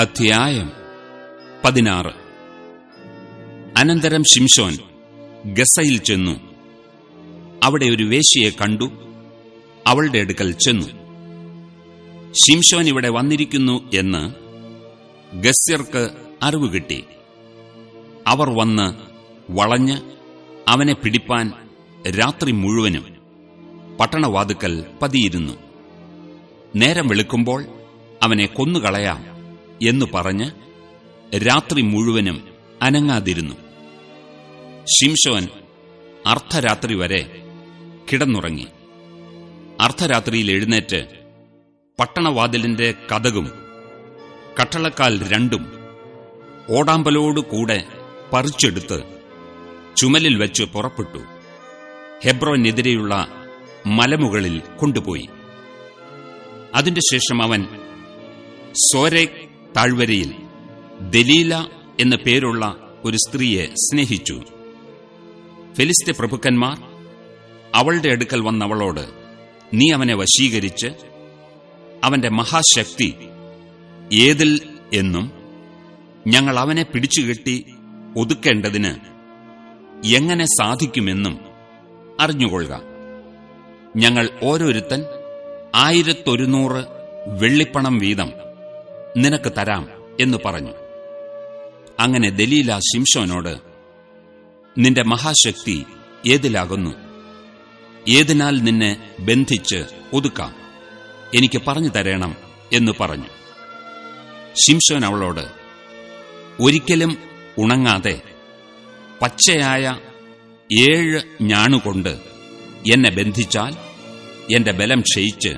അധ്യായം പതിനാറ്. അനന്തരം ശിംഷോൻ ഗസയിൽ ചെന്നു. അവിടെ ഒരു വേശിയെ കണ്ടു. അവളുടെ അടുക്കൽ ചെന്നു. ശിംഷോൻ ഇവിടെ വന്നിരിക്കുന്നു എന്ന് ഗസ്യർക്ക് അറിവ് കിട്ടി. അവർ വന്ന് വളഞ്ഞ് അവനെ പിടിപ്പാൻ രാത്രി മുഴുവനും പട്ടണവാതുക്കൽ പതിയിരുന്നു. നേരം വെളുക്കുമ്പോൾ അവനെ കൊന്നുകളയാം. എന്നു പറഞ്ഞ് രാത്രി മുഴുവനും അനങ്ങാതിരുന്നു. ശിംഷോൻ അർദ്ധരാത്രി വരെ കിടന്നുറങ്ങി. അർദ്ധരാത്രിയിൽ എഴുന്നേറ്റ് പട്ടണവാതിലിന്റെ കഥകും കട്ടളക്കാൽ രണ്ടും ഓടാമ്പലോടുകൂടെ പറിച്ചെടുത്ത് ചുമലിൽ വെച്ച് പുറപ്പെട്ടു. ഹെബ്രോനെതിരെയുള്ള മലമുകളിൽ കൊണ്ടുപോയി. അതിന്റെ ശേഷം അവൻ സോരെ താഴ്വരയിൽ. ദലീല എന്ന പേരുള്ള ഒരു സ്ത്രീയെ സ്നേഹിച്ചു. ഫെലിസ്ത്യ പ്രഭുക്കന്മാർ അവളുടെ അടുക്കൽ വന്നവളോട് നീ അവനെ വശീകരിച്ച് അവന്റെ മഹാശക്തി ഏതിൽ എന്നും ഞങ്ങൾ അവനെ പിടിച്ചുകെട്ടി ഒതുക്കേണ്ടതിന് എങ്ങനെ സാധിക്കുമെന്നും അറിഞ്ഞുകൊള്ളുക. ഞങ്ങൾ ഓരോരുത്തൻ ആയിരത്തൊരുന്നൂറ് വെള്ളിപ്പണം വീതം നിനക്ക് തരാം എന്ന് പറഞ്ഞു. അങ്ങനെ ദലീല ശിംഷോനോട് നിന്റെ മഹാശക്തി ഏതിലാകുന്നു? ഏതിനാൽ നിന്നെ ബന്ധിച്ച് ഒതുക്കാം? എനിക്ക് പറഞ്ഞു തരണം എന്ന് പറഞ്ഞു. ശിംഷോൻ അവളോട് ഒരിക്കലും ഉണങ്ങാതെ പച്ചയായ ഏഴ് ഞാണുകൊണ്ട് എന്നെ ബന്ധിച്ചാൽ എന്റെ ബലം ക്ഷയിച്ച്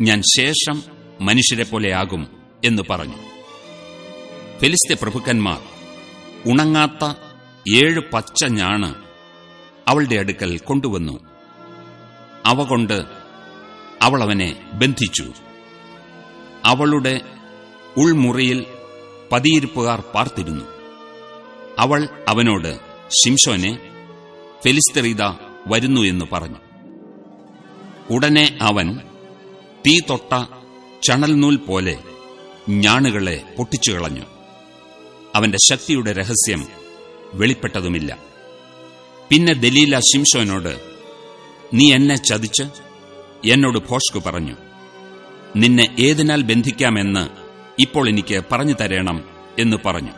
ഞാൻ ശേഷം മനുഷ്യരെ പോലെയാകും എന്ന് പറഞ്ഞു. ഫെലിസ്ത്യ പ്രഭുക്കന്മാർ ഉണങ്ങാത്ത ഏഴ് പച്ച ഞാണ് അവളുടെ അടുക്കൽ കൊണ്ടുവന്നു. അവ കൊണ്ട് അവൾ അവനെ ബന്ധിച്ചു. അവളുടെ ഉൾമുറിയിൽ പതിയിരിപ്പുകാർ പാർത്തിരുന്നു. അവൾ അവനോട് ശിംഷോനെ ഫെലിസ്തറീത വരുന്നു എന്ന് പറഞ്ഞു. ഉടനെ അവൻ തീ തൊട്ട ചണൽനൂൽ പോലെ ഞാണുകളെ പൊട്ടിച്ചു കളഞ്ഞു അവന്റെ ശക്തിയുടെ രഹസ്യം വെളിപ്പെട്ടതുമില്ല. പിന്നെ ദലീല ശിംഷോനോട് നീ എന്നെ ചതിച്ച് എന്നോട് ഭോഷ്കു പറഞ്ഞു. നിന്നെ ഏതിനാൽ ബന്ധിക്കാമെന്ന് ഇപ്പോൾ എനിക്ക് പറഞ്ഞു തരണം എന്ന് പറഞ്ഞു.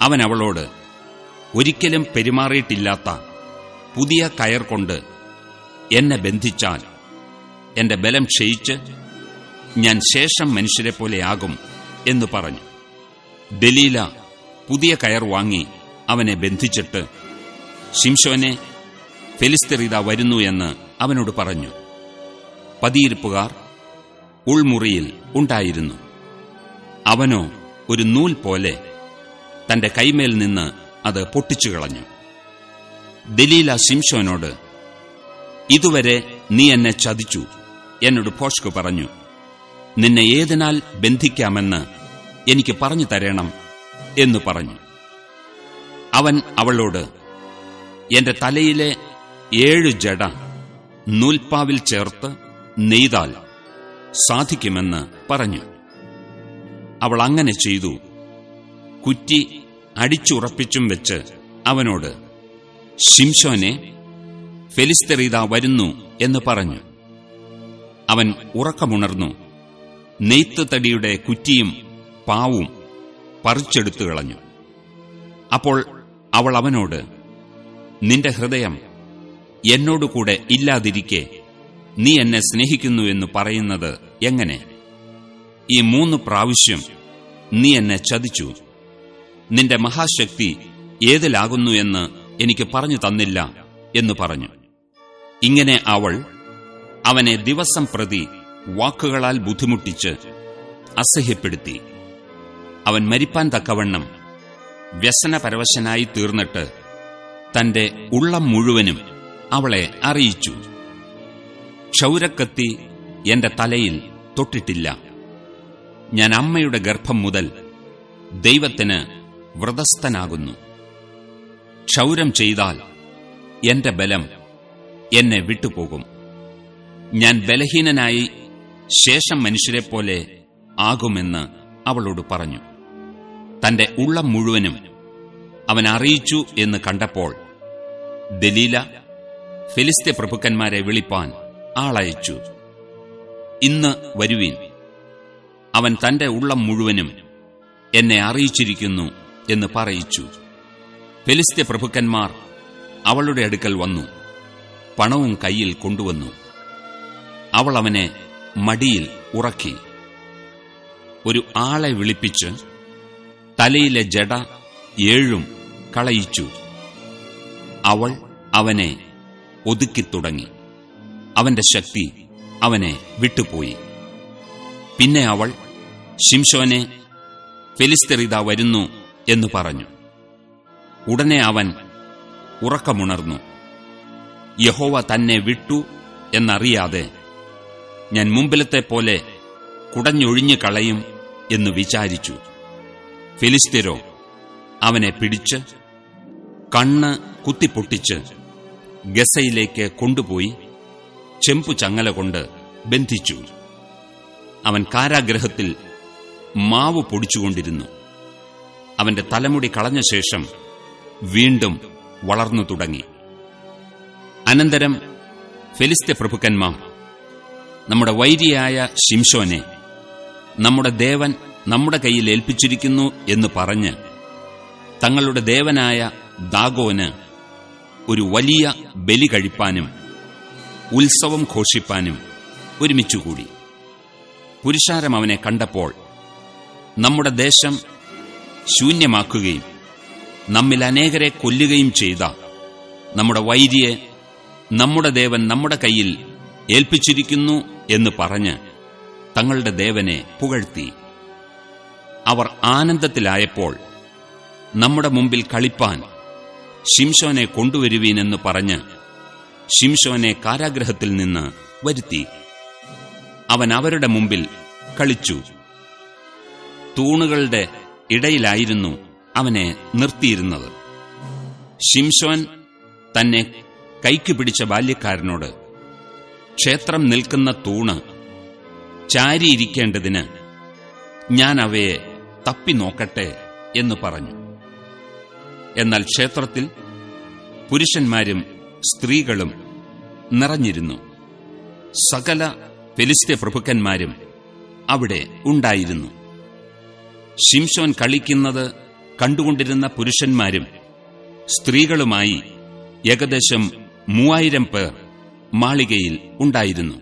അവൻ അവളോട് ഒരിക്കലും പെരുമാറിയിട്ടില്ലാത്ത പുതിയ കയർ കൊണ്ട് എന്നെ ബന്ധിച്ചാൽ എന്റെ ബലം ക്ഷയിച്ച് ഞാൻ ശേഷം മനുഷ്യരെ പോലെയാകും എന്ന് പറഞ്ഞു. ദലീല പുതിയ കയർ വാങ്ങി അവനെ ബന്ധിച്ചിട്ട് ശിംഷോനെ ഫെലിസ്തറിത വരുന്നു എന്ന് അവനോട് പറഞ്ഞു. പതിയിരിപ്പുകാർ ഉൾമുറിയിൽ ഉണ്ടായിരുന്നു. അവനോ ഒരു നൂൽ പോലെ തന്റെ കൈമേൽ നിന്ന് അത് പൊട്ടിച്ചു കളഞ്ഞു. ദലീല ശിംഷോനോട് ഇതുവരെ നീ എന്നെ ചതിച്ചു എന്നോട് പോഷ്കു പറഞ്ഞു. നിന്നെ ഏതിനാൽ ബന്ധിക്കാമെന്ന് എനിക്ക് പറഞ്ഞു തരണം എന്നു പറഞ്ഞു. അവൻ അവളോട് എന്റെ തലയിലെ ഏഴ് ജട നൂൽപ്പാവിൽ ചേർത്ത് നെയ്താൽ സാധിക്കുമെന്ന് പറഞ്ഞു. അവൾ അങ്ങനെ ചെയ്തു. കുറ്റി അടിച്ചുറപ്പിച്ചും വെച്ച് അവനോട് ശിംഷോനെ ഫെലിസ്തറീത വരുന്നു എന്ന് പറഞ്ഞു. അവൻ ഉറക്കമുണർന്നു. നെയ്ത്ത് തടിയുടെ കുറ്റിയും പാവും പറിച്ചെടുത്തു കളഞ്ഞു. അപ്പോൾ അവൾ അവനോട് നിന്റെ ഹൃദയം എന്നോടുകൂടെ ഇല്ലാതിരിക്കെ നീ എന്നെ സ്നേഹിക്കുന്നു എന്ന് പറയുന്നത് എങ്ങനെ? ഈ മൂന്ന് പ്രാവശ്യം നീ എന്നെ ചതിച്ചു. നിന്റെ മഹാശക്തി ഏതിലാകുന്നു എന്ന് എനിക്ക് പറഞ്ഞു തന്നില്ല എന്ന് പറഞ്ഞു. ഇങ്ങനെ അവൾ അവനെ ദിവസം പ്രതി വാക്കുകളാൽ ബുദ്ധിമുട്ടിച്ച് അസഹ്യപ്പെടുത്തി. അവൻ മരിപ്പാൻ തക്കവണ്ണം വ്യസനപരവശനായി തീർന്നിട്ട് തന്റെ ഉള്ളം മുഴുവനും അവളെ അറിയിച്ചു. ക്ഷൗരക്കത്തി എന്റെ തലയിൽ തൊട്ടിട്ടില്ല. ഞാൻ അമ്മയുടെ ഗർഭം മുതൽ ദൈവത്തിന് വ്രതസ്ഥനാകുന്നു. ക്ഷൗരം ചെയ്താൽ എന്റെ ബലം എന്നെ വിട്ടുപോകും. ഞാൻ ബലഹീനനായി ശേഷം മനുഷ്യരെ മനുഷ്യരെപ്പോലെ ആകുമെന്ന് അവളോട് പറഞ്ഞു. തന്റെ ഉള്ളം മുഴുവനും അവൻ അറിയിച്ചു എന്ന് കണ്ടപ്പോൾ ദലീല ഫിലിസ്തീ പ്രഭുക്കന്മാരെ വിളിപ്പാൻ ആളയച്ചു. ഇന്ന് വരുവീൻ. അവൻ തന്റെ ഉള്ളം മുഴുവനും എന്നെ അറിയിച്ചിരിക്കുന്നു എന്ന് പറയിച്ചു. ഫിലിസ്തീ പ്രഭുക്കന്മാർ അവളുടെ അടുക്കൽ വന്നു. പണവും കയ്യിൽ കൊണ്ടുവന്നു. അവൾ അവനെ മടിയിൽ ഉറക്കി. ഒരു ആളെ വിളിപ്പിച്ച് തലയിലെ ജട ഏഴും കളയിച്ചു. അവൾ അവനെ ഒതുക്കിത്തുടങ്ങി അവന്റെ ശക്തി അവനെ വിട്ടുപോയി. പിന്നെ അവൾ ശിംഷോനെ ഫെലിസ്തറിത വരുന്നു എന്ന് പറഞ്ഞു. ഉടനെ അവൻ ഉറക്കമുണർന്നു. യഹോവ തന്നെ വിട്ടു എന്നറിയാതെ ഞാൻ മുമ്പിലത്തെ പോലെ കുടഞ്ഞൊഴിഞ്ഞു കളയും എന്ന് വിചാരിച്ചു. ഫിലിസ്തീരോ അവനെ പിടിച്ച് കണ്ണ് കുത്തിപ്പൊട്ടിച്ച് ഗസയിലേക്ക് കൊണ്ടുപോയി ചെമ്പു ചങ്ങല കൊണ്ട് ബന്ധിച്ചു. അവൻ കാരാഗ്രഹത്തിൽ മാവ് പൊടിച്ചുകൊണ്ടിരുന്നു. അവന്റെ തലമുടി കളഞ്ഞ ശേഷം വീണ്ടും വളർന്നു തുടങ്ങി. അനന്തരം ഫെലിസ്ത്യ പ്രഭുക്കന്മാർ നമ്മുടെ വൈരിയായ ശിംഷോനെ നമ്മുടെ ദേവൻ നമ്മുടെ കയ്യിൽ ഏൽപ്പിച്ചിരിക്കുന്നു എന്ന് പറഞ്ഞ് തങ്ങളുടെ ദേവനായ ദാഗോന് ഒരു വലിയ ബലി കഴിപ്പാനും ഉത്സവം ഘോഷിപ്പാനും ഒരുമിച്ചുകൂടി. പുരുഷാരം അവനെ കണ്ടപ്പോൾ നമ്മുടെ ദേശം ശൂന്യമാക്കുകയും നമ്മിൽ അനേകരെ കൊല്ലുകയും ചെയ്ത നമ്മുടെ വൈരിയെ നമ്മുടെ ദേവൻ നമ്മുടെ കയ്യിൽ ഏൽപ്പിച്ചിരിക്കുന്നു എന്ന് പറഞ്ഞ് തങ്ങളുടെ ദേവനെ പുകഴ്ത്തി. അവർ ആനന്ദത്തിലായപ്പോൾ നമ്മുടെ മുമ്പിൽ കളിപ്പാൻ ഷിംഷോനെ കൊണ്ടുവരുവീനെന്ന് പറഞ്ഞ് ഷിംഷോനെ കാരാഗ്രഹത്തിൽ നിന്ന് വരുത്തി. അവൻ അവരുടെ മുമ്പിൽ കളിച്ചു. തൂണുകളുടെ ഇടയിലായിരുന്നു അവനെ നിർത്തിയിരുന്നത്. ഷിംഷോൻ തന്നെ കൈക്ക് പിടിച്ച ബാല്യക്കാരനോട് ക്ഷേത്രം നിൽക്കുന്ന തൂണ് ചാരിയിരിക്കേണ്ടതിന് ഞാൻ അവയെ തപ്പി നോക്കട്ടെ എന്ന് പറഞ്ഞു. എന്നാൽ ക്ഷേത്രത്തിൽ പുരുഷന്മാരും സ്ത്രീകളും നിറഞ്ഞിരുന്നു. സകല ഫെലിസ്ത്യ പ്രഭുക്കന്മാരും അവിടെ ഉണ്ടായിരുന്നു. ഷിംഷോൻ കളിക്കുന്നത് കണ്ടുകൊണ്ടിരുന്ന പുരുഷന്മാരും സ്ത്രീകളുമായി ഏകദേശം മൂവായിരം പേർ മാളികയിൽ ഉണ്ടായിരുന്നു.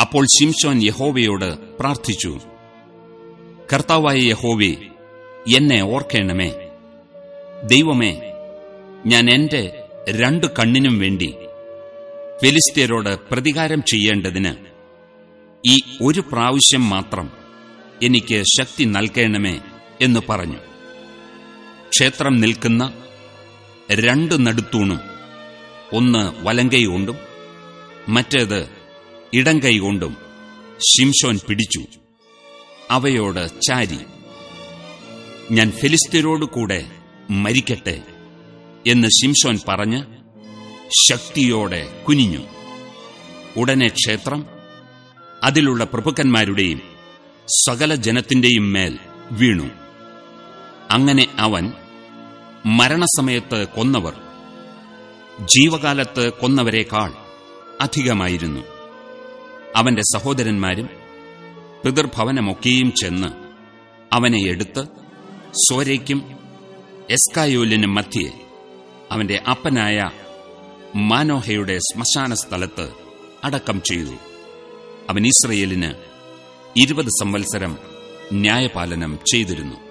അപ്പോൾ ശിംഷോൻ യഹോവയോട് പ്രാർത്ഥിച്ചു കർത്താവായ യഹോവേ എന്നെ ഓർക്കേണമേ. ദൈവമേ ഞാൻ എന്റെ രണ്ടു കണ്ണിനും വേണ്ടി ഫെലിസ്ത്യരോട് പ്രതികാരം ചെയ്യേണ്ടതിന് ഈ ഒരു പ്രാവശ്യം മാത്രം എനിക്ക് ശക്തി നൽകേണമേ എന്ന് പറഞ്ഞു. ക്ഷേത്രം നിൽക്കുന്ന രണ്ട് നടുത്തൂണും ഒന്ന് വലങ്കൈ കൊണ്ടും മറ്റേത് ഇടങ്കൈ കൊണ്ടും ശിംഷോൻ പിടിച്ചു. അവയോട് ചാരി ഞാൻ ഫിലിസ്തീനോടു കൂടെ മരിക്കട്ടെ എന്ന് ശിംഷോൻ പറഞ്ഞ് ശക്തിയോടെ കുനിഞ്ഞു. ഉടനെ ക്ഷേത്രം അതിലുള്ള പ്രഭുക്കന്മാരുടെയും സകല ജനത്തിന്റെയും മേൽ വീണു. അങ്ങനെ അവൻ മരണസമയത്ത് കൊന്നവർ ജീവകാലത്ത് കൊന്നവരെക്കാൾ അധികമായിരുന്നു. അവന്റെ സഹോദരന്മാരും പിതൃഭവനമൊക്കെയും ചെന്ന് അവനെ എടുത്ത് സോരയ്ക്കും എസ്കായോലിനും മധ്യേ അവന്റെ അപ്പനായ മാനോഹയുടെ ശ്മശാന സ്ഥലത്ത് അടക്കം ചെയ്തു. അവൻ ഇസ്രയേലിന് ഇരുപത് സംവത്സരം ന്യായപാലനം ചെയ്തിരുന്നു.